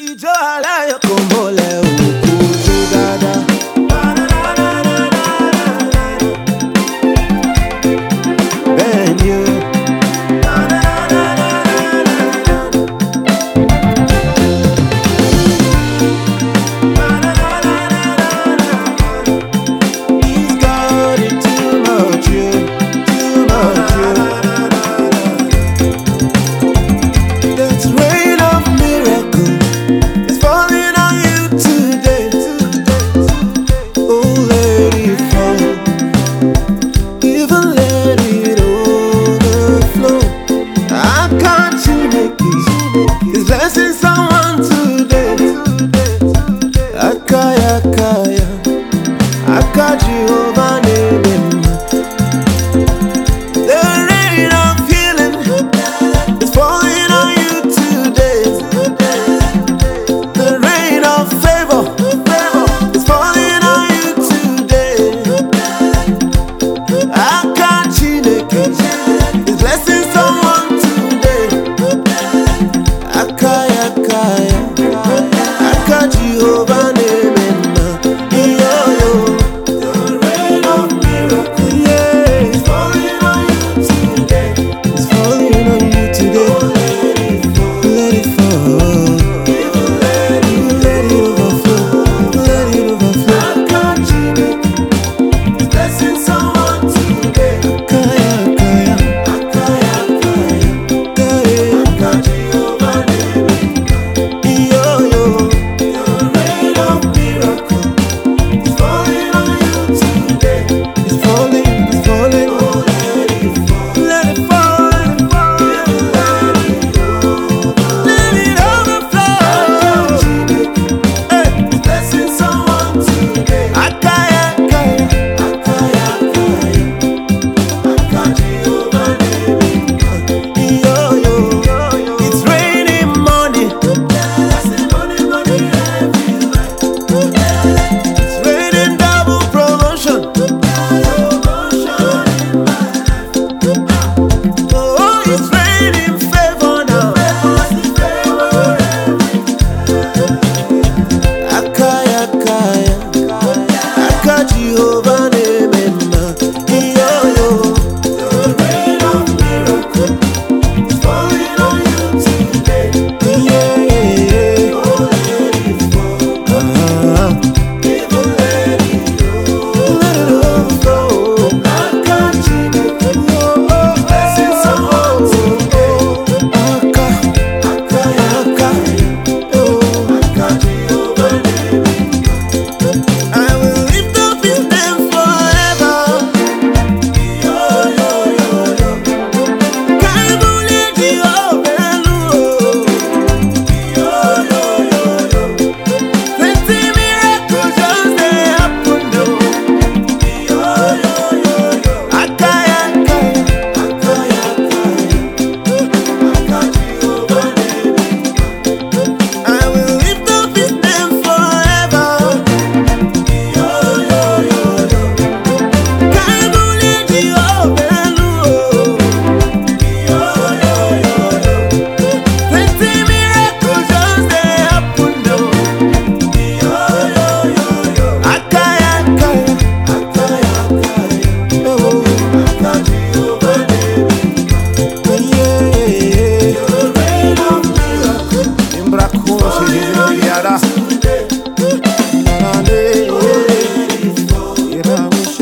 Ìjọ aláyọ̀ kò mọ̀lẹ́ òkú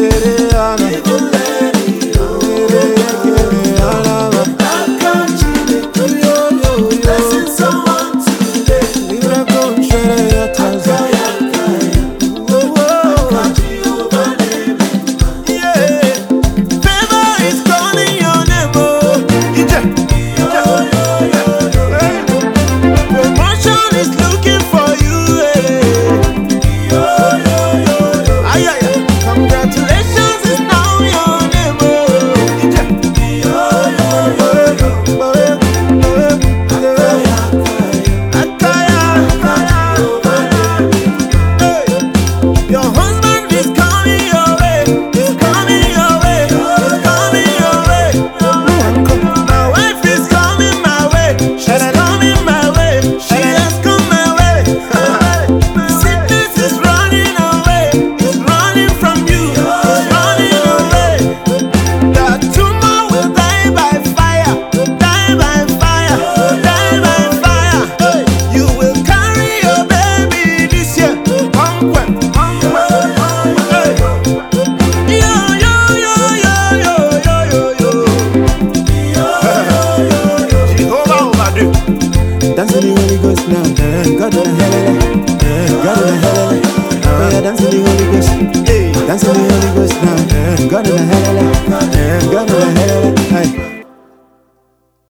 seré God in the hell, oh yeah, dance in the Holy Ghost, dance the Holy Ghost now, God in the hell,